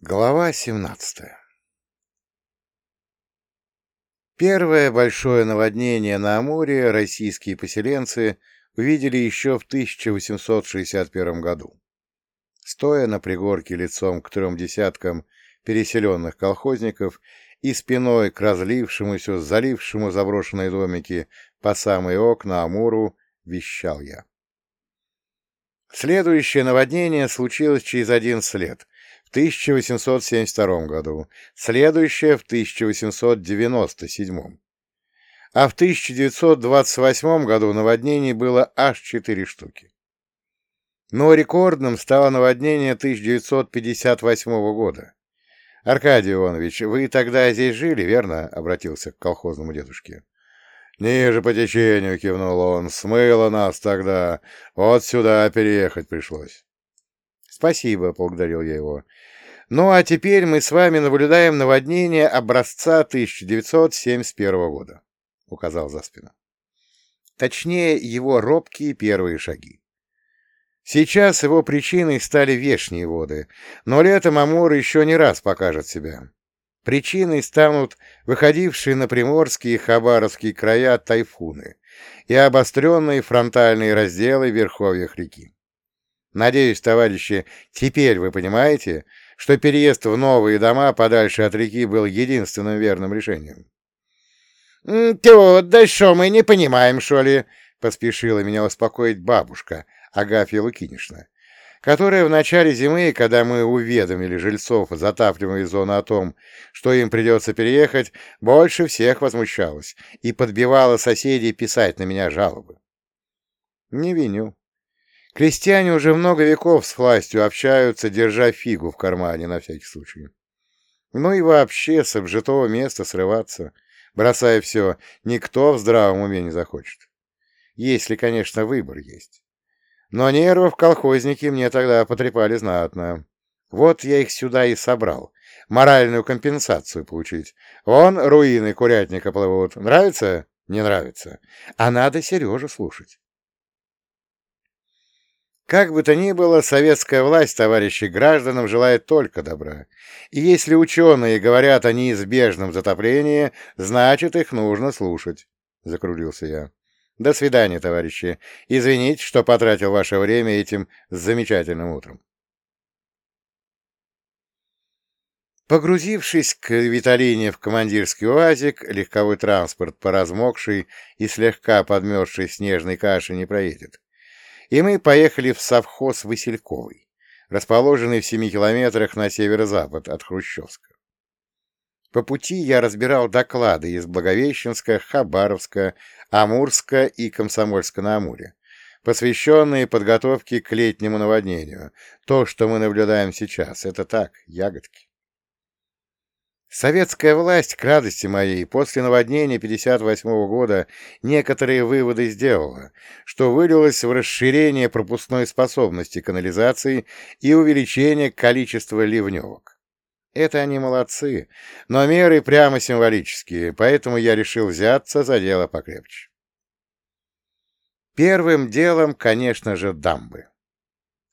Глава 17 Первое большое наводнение на Амуре российские поселенцы увидели еще в 1861 году. Стоя на пригорке лицом к трем десяткам переселенных колхозников и спиной к разлившемуся, залившему заброшенные домики по самые окна Амуру, вещал я. Следующее наводнение случилось через один лет — в 1872 году, следующее в 1897. А в 1928 году наводнений было аж 4 штуки. Но рекордным стало наводнение 1958 года. «Аркадий Иванович, вы тогда здесь жили, верно?» — обратился к колхозному дедушке. «Ниже по течению», — кивнул он, — «смыло нас тогда. Вот сюда переехать пришлось». «Спасибо», — поблагодарил я его. «Ну а теперь мы с вами наблюдаем наводнение образца 1971 года», — указал за спину. Точнее, его робкие первые шаги. Сейчас его причиной стали вешние воды, но летом Амур еще не раз покажет себя. Причиной станут выходившие на приморские и хабаровские края тайфуны и обостренные фронтальные разделы верховьях реки. Надеюсь, товарищи, теперь вы понимаете, что переезд в новые дома подальше от реки был единственным верным решением. — Тё, да что мы не понимаем, что ли? — поспешила меня успокоить бабушка Агафья Лукинишна, которая в начале зимы, когда мы уведомили жильцов затапливаемой зоны о том, что им придется переехать, больше всех возмущалась и подбивала соседей писать на меня жалобы. Не виню. Крестьяне уже много веков с властью общаются, держа фигу в кармане на всякий случай. Ну и вообще с обжитого места срываться, бросая все, никто в здравом уме не захочет. Если, конечно, выбор есть. Но нервов колхозники мне тогда потрепали знатно. Вот я их сюда и собрал. Моральную компенсацию получить. Вон руины курятника плывут. Нравится? Не нравится. А надо Сережу слушать. Как бы то ни было, советская власть, товарищи, гражданам желает только добра. И если ученые говорят о неизбежном затоплении, значит, их нужно слушать, — закружился я. До свидания, товарищи. Извините, что потратил ваше время этим замечательным утром. Погрузившись к Виталине в командирский уазик, легковой транспорт по размокшей и слегка подмерзшей снежной каше не проедет и мы поехали в совхоз Васильковый, расположенный в семи километрах на северо-запад от Хрущевска. По пути я разбирал доклады из Благовещенска, Хабаровска, Амурска и Комсомольска-на-Амуре, посвященные подготовке к летнему наводнению. То, что мы наблюдаем сейчас, это так, ягодки. Советская власть, к радости моей, после наводнения 58 -го года некоторые выводы сделала, что вылилось в расширение пропускной способности канализации и увеличение количества ливневок. Это они молодцы, но меры прямо символические, поэтому я решил взяться за дело покрепче. Первым делом, конечно же, дамбы.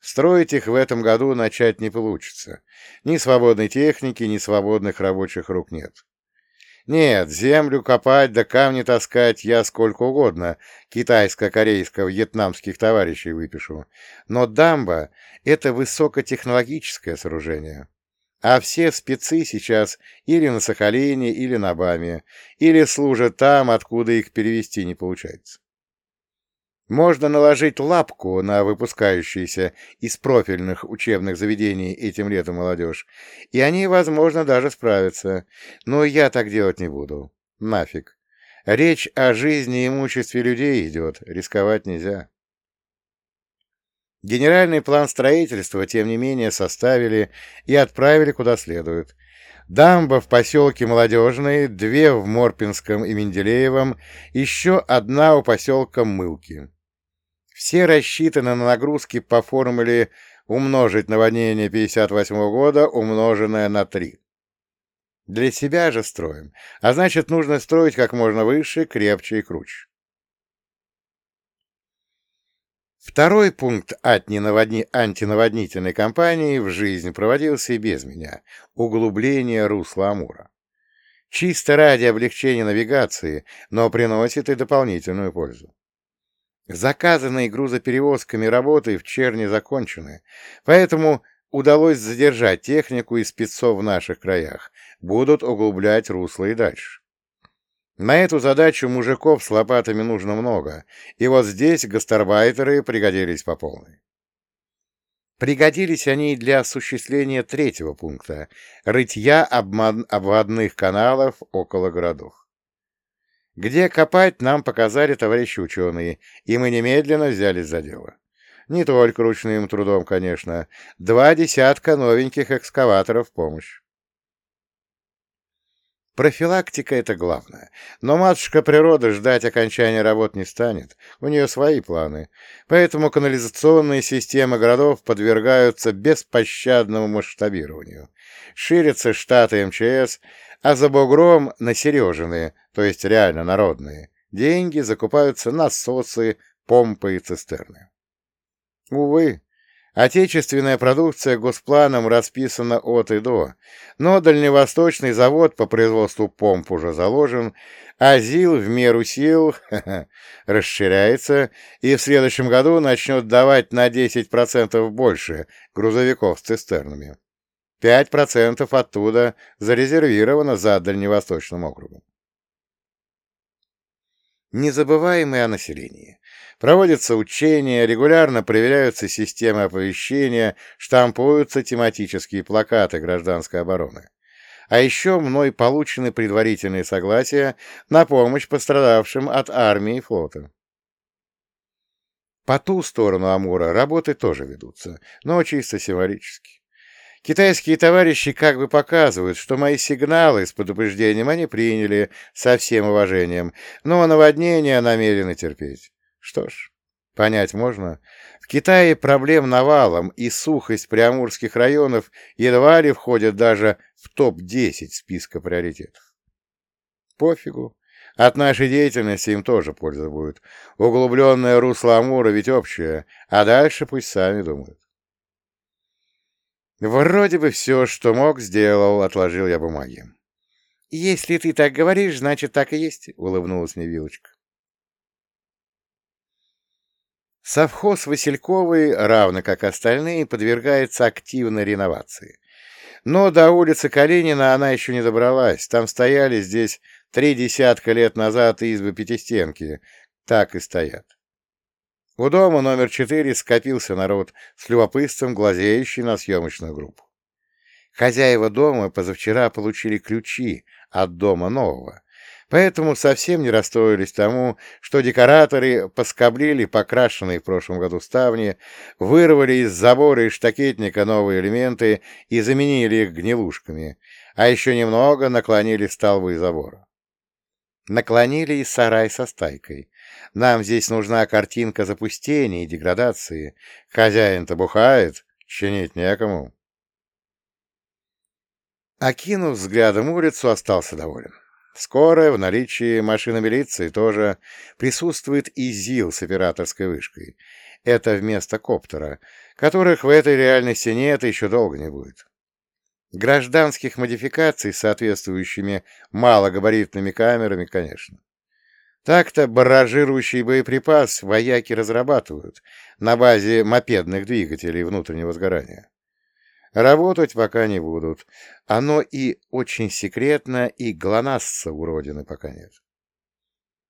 Строить их в этом году начать не получится. Ни свободной техники, ни свободных рабочих рук нет. Нет, землю копать да камни таскать я сколько угодно китайско-корейско-вьетнамских товарищей выпишу. Но дамба — это высокотехнологическое сооружение. А все спецы сейчас или на Сахалине, или на Баме, или служат там, откуда их перевести не получается. Можно наложить лапку на выпускающиеся из профильных учебных заведений этим летом молодежь, и они, возможно, даже справятся. Но я так делать не буду. Нафиг. Речь о жизни и имуществе людей идет, рисковать нельзя. Генеральный план строительства, тем не менее, составили и отправили куда следует. Дамба в поселке Молодежный, две в Морпинском и Менделеевом, еще одна у поселка Мылки. Все рассчитаны на нагрузки по формуле умножить наводнение 58 года, умноженное на 3. Для себя же строим, а значит, нужно строить как можно выше, крепче и круче. Второй пункт антинаводнительной кампании в жизнь проводился и без меня — углубление русла Амура. Чисто ради облегчения навигации, но приносит и дополнительную пользу. Заказанные грузоперевозками работы в Черне закончены, поэтому удалось задержать технику и спецов в наших краях, будут углублять русло и дальше. На эту задачу мужиков с лопатами нужно много, и вот здесь гастарбайтеры пригодились по полной. Пригодились они для осуществления третьего пункта — рытья обводных каналов около городов. Где копать, нам показали товарищи ученые, и мы немедленно взялись за дело. Не только ручным трудом, конечно. Два десятка новеньких экскаваторов в помощь. Профилактика — это главное. Но матушка природа ждать окончания работ не станет. У нее свои планы. Поэтому канализационные системы городов подвергаются беспощадному масштабированию. Ширятся штаты МЧС, а за бугром на Сережины, то есть реально народные, деньги закупаются насосы, помпы и цистерны. Увы, Отечественная продукция госпланом расписана от и до, но дальневосточный завод по производству помп уже заложен, а ЗИЛ в меру сил расширяется и в следующем году начнет давать на 10% больше грузовиков с цистернами. 5% оттуда зарезервировано за Дальневосточным округом. Не забываем и о населении. Проводятся учения, регулярно проверяются системы оповещения, штампуются тематические плакаты гражданской обороны. А еще мной получены предварительные согласия на помощь пострадавшим от армии и флота. По ту сторону Амура работы тоже ведутся, но чисто символически. Китайские товарищи как бы показывают, что мои сигналы с предупреждением они приняли со всем уважением, но наводнение намерены терпеть. Что ж, понять можно. В Китае проблем навалом, и сухость приамурских районов едва ли входит даже в топ-10 списка приоритетов. Пофигу. От нашей деятельности им тоже польза будет. Углубленное русло Амура ведь общее, а дальше пусть сами думают. Вроде бы все, что мог, сделал, отложил я бумаги. «Если ты так говоришь, значит, так и есть», — улыбнулась мне Вилочка. Совхоз Васильковый, равно как остальные, подвергается активной реновации. Но до улицы Калинина она еще не добралась. Там стояли здесь три десятка лет назад избы пятистенки. Так и стоят. У дома номер четыре скопился народ с любопытством, глазеющий на съемочную группу. Хозяева дома позавчера получили ключи от дома нового, Поэтому совсем не расстроились тому, что декораторы поскоблили покрашенные в прошлом году ставни, вырвали из забора и штакетника новые элементы и заменили их гнилушками, а еще немного наклонили столбы забора. Наклонили и сарай со стайкой. Нам здесь нужна картинка запустения и деградации. Хозяин-то бухает, чинить некому. Окинув взглядом улицу, остался доволен. Скоро в наличии машины милиции тоже присутствует и ЗИЛ с операторской вышкой. Это вместо коптера, которых в этой реальности нет и еще долго не будет. Гражданских модификаций с соответствующими малогабаритными камерами, конечно. Так-то барражирующий боеприпас вояки разрабатывают на базе мопедных двигателей внутреннего сгорания. Работать пока не будут. Оно и очень секретно, и глонасца уродины пока нет.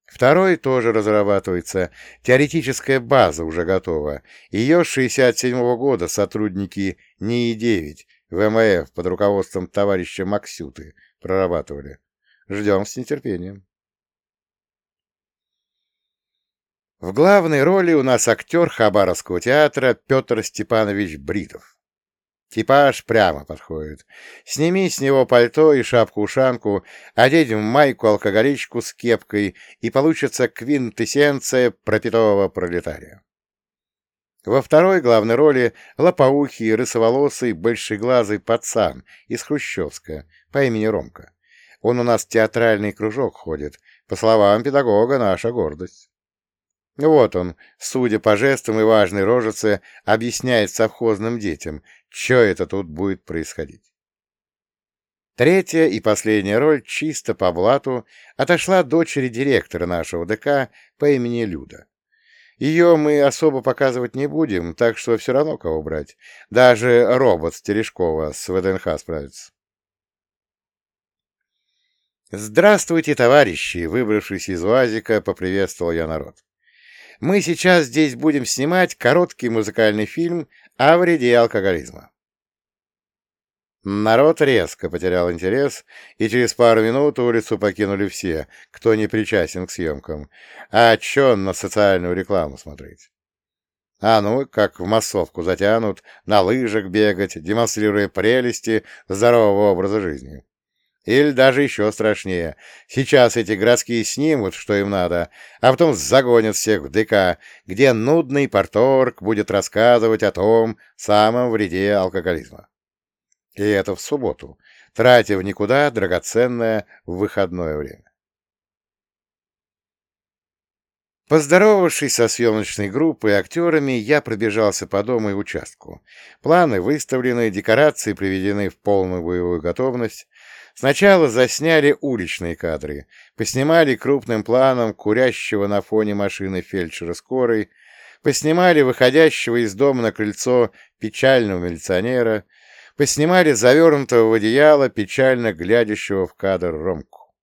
Второй тоже разрабатывается. Теоретическая база уже готова. Ее с 67 -го года сотрудники НИИ-9 ВМФ под руководством товарища Максюты прорабатывали. Ждем с нетерпением. В главной роли у нас актер Хабаровского театра Петр Степанович Бритов. Типаж прямо подходит. Сними с него пальто и шапку-ушанку, одеть в майку-алкоголичку с кепкой, и получится квинтэссенция пропитого пролетария. Во второй главной роли лопоухий, рысоволосый, большеглазый пацан из Хрущевска по имени Ромка. Он у нас в театральный кружок ходит. По словам педагога, наша гордость. Вот он, судя по жестам и важной рожице, объясняет совхозным детям, что это тут будет происходить. Третья и последняя роль чисто по блату отошла дочери директора нашего ДК по имени Люда. Ее мы особо показывать не будем, так что все равно кого брать. Даже робот Стережкова с ВДНХ справится. «Здравствуйте, товарищи!» — выбравшись из УАЗика, поприветствовал я народ. «Мы сейчас здесь будем снимать короткий музыкальный фильм о вреде алкоголизма». Народ резко потерял интерес, и через пару минут улицу покинули все, кто не причастен к съемкам. А чё на социальную рекламу смотреть? А ну, как в массовку затянут, на лыжах бегать, демонстрируя прелести здорового образа жизни. Или даже еще страшнее. Сейчас эти городские снимут, что им надо, а потом загонят всех в ДК, где нудный порторг будет рассказывать о том самом вреде алкоголизма. И это в субботу, тратя в никуда драгоценное выходное время. Поздоровавшись со съемочной группой и актерами, я пробежался по дому и участку. Планы выставлены, декорации приведены в полную боевую готовность. Сначала засняли уличные кадры, поснимали крупным планом курящего на фоне машины фельдшера скорой, поснимали выходящего из дома на крыльцо печального милиционера, поснимали завернутого в одеяло, печально глядящего в кадр Ромку.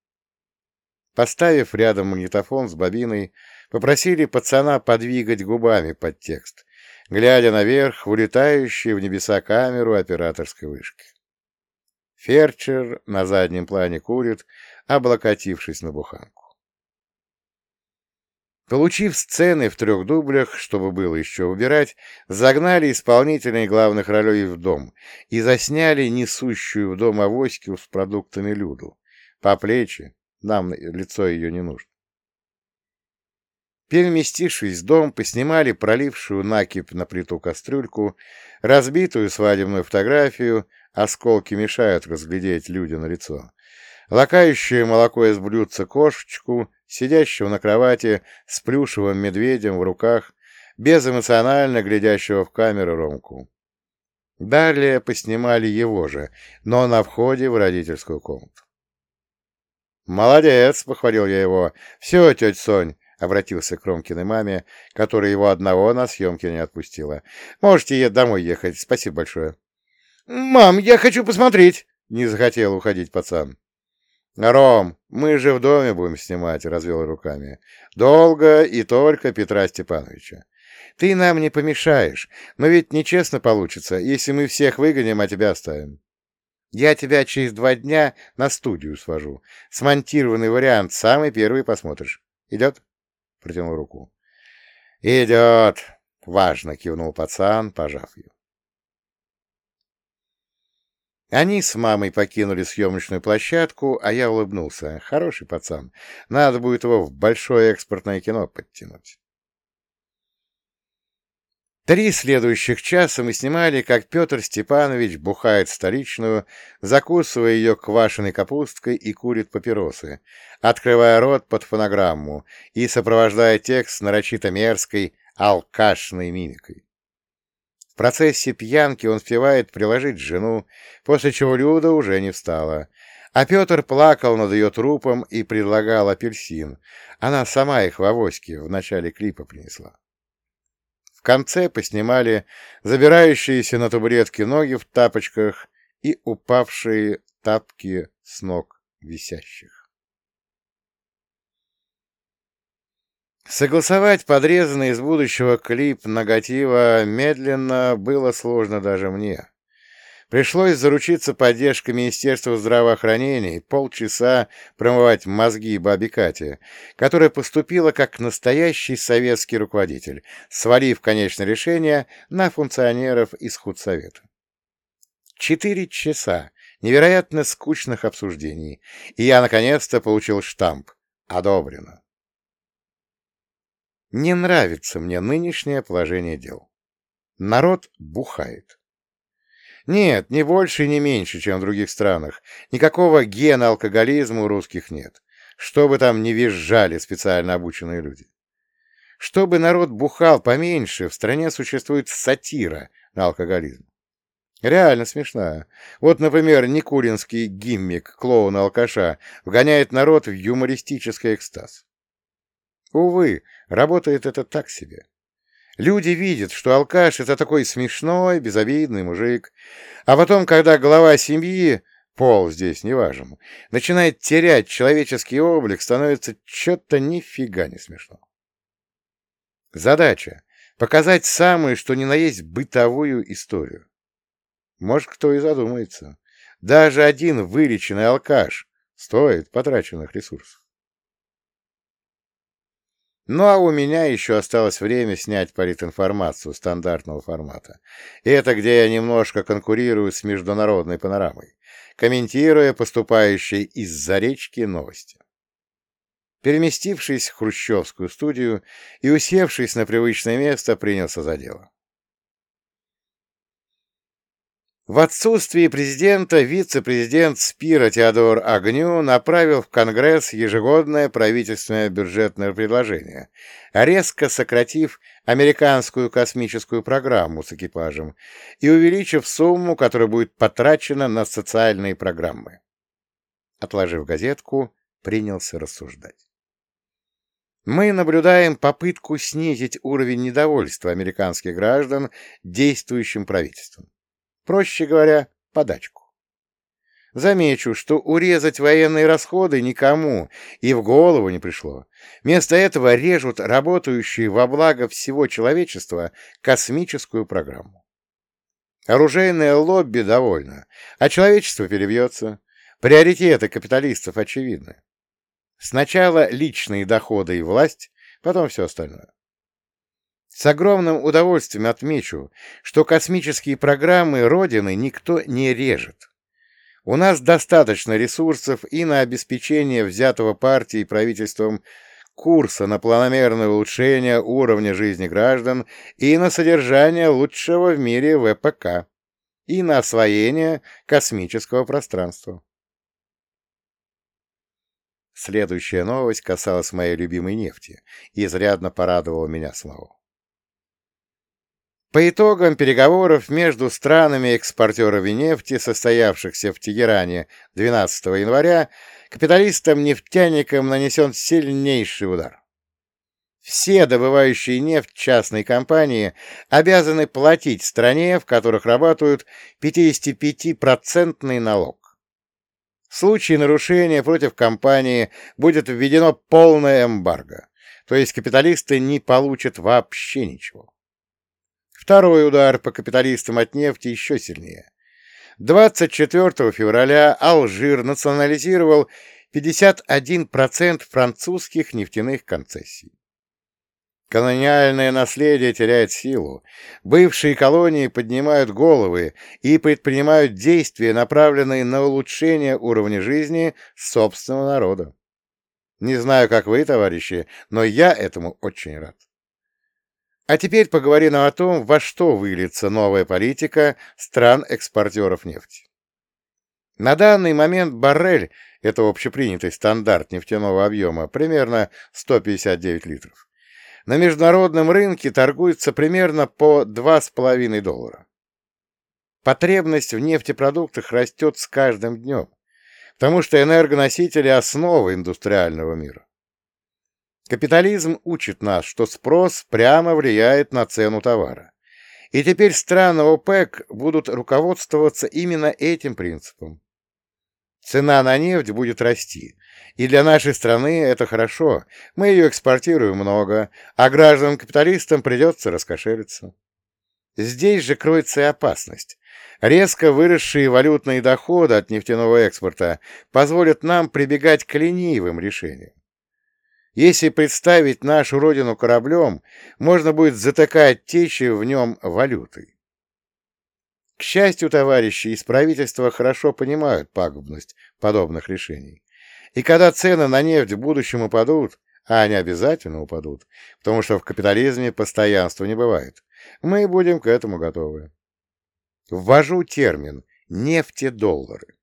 Поставив рядом магнитофон с бобиной, попросили пацана подвигать губами под текст, глядя наверх в улетающую в небеса камеру операторской вышки. Ферчер на заднем плане курит, облокотившись на буханку. Получив сцены в трех дублях, чтобы было еще убирать, загнали исполнителей главных ролей в дом и засняли несущую в дом авоську с продуктами Люду. По плечи, нам лицо ее не нужно. Переместившись в дом, поснимали пролившую накипь на плиту кастрюльку, разбитую свадебную фотографию, осколки мешают разглядеть люди на лицо, лакающее молоко из блюдца кошечку, сидящего на кровати с плюшевым медведем в руках, безэмоционально глядящего в камеру Ромку. Далее поснимали его же, но на входе в родительскую комнату. «Молодец!» — похвалил я его. «Все, тетя Сонь!» — обратился к Ромкиной маме, которая его одного на съемке не отпустила. «Можете домой ехать. Спасибо большое». «Мам, я хочу посмотреть!» — не захотел уходить пацан. «Ром, мы же в доме будем снимать», — развел руками. «Долго и только Петра Степановича. Ты нам не помешаешь, но ведь нечестно получится, если мы всех выгоним, а тебя оставим. Я тебя через два дня на студию свожу. Смонтированный вариант, самый первый посмотришь. Идет?» — протянул руку. «Идет», — важно кивнул пацан, пожав ее. Они с мамой покинули съемочную площадку, а я улыбнулся. Хороший пацан. Надо будет его в большое экспортное кино подтянуть. Три следующих часа мы снимали, как Петр Степанович бухает столичную, закусывая ее квашеной капусткой и курит папиросы, открывая рот под фонограмму и сопровождая текст нарочито мерзкой, алкашной мимикой. В процессе пьянки он успевает приложить жену, после чего Люда уже не встала. А Петр плакал над ее трупом и предлагал апельсин. Она сама их в авоське в начале клипа принесла. В конце поснимали забирающиеся на табуретки ноги в тапочках и упавшие тапки с ног висящих. Согласовать подрезанный из будущего клип негатива медленно было сложно даже мне. Пришлось заручиться поддержкой Министерства здравоохранения и полчаса промывать мозги бабе Кате, которая поступила как настоящий советский руководитель, свалив конечное решение на функционеров из худсовета. Четыре часа невероятно скучных обсуждений, и я наконец-то получил штамп «Одобрено». Не нравится мне нынешнее положение дел. Народ бухает. Нет, не больше и не меньше, чем в других странах. Никакого гена алкоголизма у русских нет. Что бы там ни визжали специально обученные люди. Чтобы народ бухал поменьше, в стране существует сатира на алкоголизм. Реально смешная. Вот, например, Никулинский гиммик клоуна-алкаша вгоняет народ в юмористический экстаз. Увы, работает это так себе. Люди видят, что алкаш — это такой смешной, безобидный мужик, а потом, когда глава семьи, пол здесь не важен, начинает терять человеческий облик, становится что-то нифига не смешно. Задача — показать самую, что ни на есть, бытовую историю. Может, кто и задумается. Даже один вылеченный алкаш стоит потраченных ресурсов. Ну а у меня еще осталось время снять политинформацию стандартного формата. Это где я немножко конкурирую с международной панорамой, комментируя поступающие из-за речки новости. Переместившись в хрущевскую студию и усевшись на привычное место, принялся за дело. В отсутствие президента вице-президент Спира Теодор Агню направил в Конгресс ежегодное правительственное бюджетное предложение, резко сократив американскую космическую программу с экипажем и увеличив сумму, которая будет потрачена на социальные программы. Отложив газетку, принялся рассуждать. Мы наблюдаем попытку снизить уровень недовольства американских граждан действующим правительством. Проще говоря, подачку. Замечу, что урезать военные расходы никому и в голову не пришло. Вместо этого режут работающую во благо всего человечества космическую программу. Оружейное лобби довольно, а человечество перебьется. Приоритеты капиталистов очевидны. Сначала личные доходы и власть, потом все остальное. С огромным удовольствием отмечу, что космические программы Родины никто не режет. У нас достаточно ресурсов и на обеспечение взятого партией и правительством курса на планомерное улучшение уровня жизни граждан и на содержание лучшего в мире ВПК и на освоение космического пространства. Следующая новость касалась моей любимой нефти и изрядно порадовала меня самого. По итогам переговоров между странами-экспортерами нефти, состоявшихся в Тегеране 12 января, капиталистам-нефтяникам нанесен сильнейший удар. Все добывающие нефть частные компании обязаны платить стране, в которых работают 55% налог. В случае нарушения против компании будет введено полное эмбарго, то есть капиталисты не получат вообще ничего. Второй удар по капиталистам от нефти еще сильнее. 24 февраля Алжир национализировал 51% французских нефтяных концессий. Колониальное наследие теряет силу, бывшие колонии поднимают головы и предпринимают действия, направленные на улучшение уровня жизни собственного народа. Не знаю, как вы, товарищи, но я этому очень рад. А теперь поговорим о том, во что выльется новая политика стран-экспортеров нефти. На данный момент баррель – это общепринятый стандарт нефтяного объема, примерно 159 литров. На международном рынке торгуется примерно по 2,5 доллара. Потребность в нефтепродуктах растет с каждым днем, потому что энергоносители – основа индустриального мира. Капитализм учит нас, что спрос прямо влияет на цену товара. И теперь страны ОПЕК будут руководствоваться именно этим принципом. Цена на нефть будет расти, и для нашей страны это хорошо, мы ее экспортируем много, а гражданам-капиталистам придется раскошелиться. Здесь же кроется и опасность. Резко выросшие валютные доходы от нефтяного экспорта позволят нам прибегать к ленивым решениям. Если представить нашу родину кораблем, можно будет затыкать течи в нем валютой. К счастью, товарищи из правительства хорошо понимают пагубность подобных решений. И когда цены на нефть в будущем упадут, а они обязательно упадут, потому что в капитализме постоянства не бывает, мы будем к этому готовы. Ввожу термин «нефтедоллары».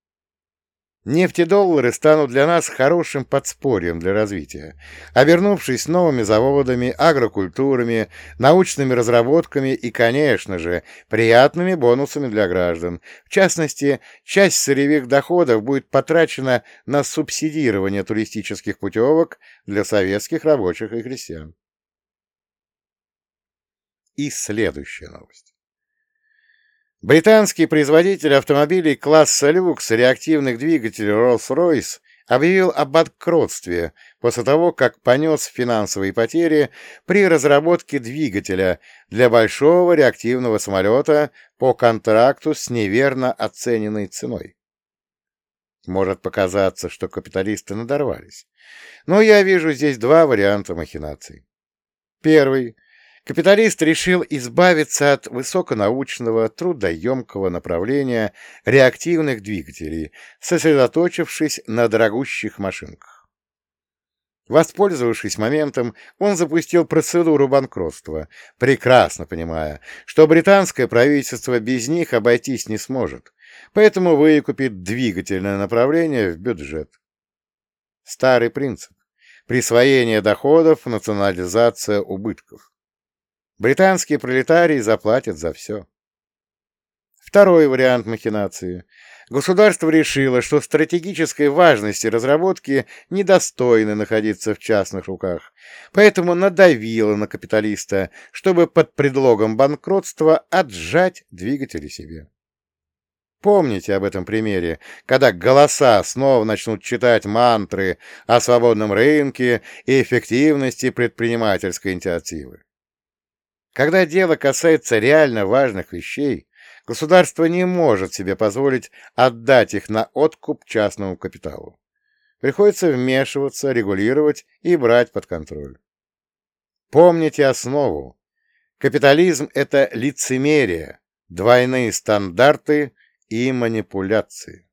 Нефтедоллары станут для нас хорошим подспорьем для развития, обернувшись новыми заводами, агрокультурами, научными разработками и, конечно же, приятными бонусами для граждан. В частности, часть сырьевых доходов будет потрачена на субсидирование туристических путевок для советских рабочих и крестьян. И следующая новость. Британский производитель автомобилей класса люкс реактивных двигателей Rolls-Royce объявил об банкротстве после того, как понес финансовые потери при разработке двигателя для большого реактивного самолета по контракту с неверно оцененной ценой. Может показаться, что капиталисты надорвались, но я вижу здесь два варианта махинаций. Первый — Капиталист решил избавиться от высоконаучного, трудоемкого направления реактивных двигателей, сосредоточившись на дорогущих машинках. Воспользовавшись моментом, он запустил процедуру банкротства, прекрасно понимая, что британское правительство без них обойтись не сможет, поэтому выкупит двигательное направление в бюджет. Старый принцип. Присвоение доходов, национализация убытков. Британские пролетарии заплатят за все. Второй вариант махинации. Государство решило, что стратегической важности разработки недостойно находиться в частных руках, поэтому надавило на капиталиста, чтобы под предлогом банкротства отжать двигатели себе. Помните об этом примере, когда голоса снова начнут читать мантры о свободном рынке и эффективности предпринимательской инициативы. Когда дело касается реально важных вещей, государство не может себе позволить отдать их на откуп частному капиталу. Приходится вмешиваться, регулировать и брать под контроль. Помните основу. Капитализм — это лицемерие, двойные стандарты и манипуляции.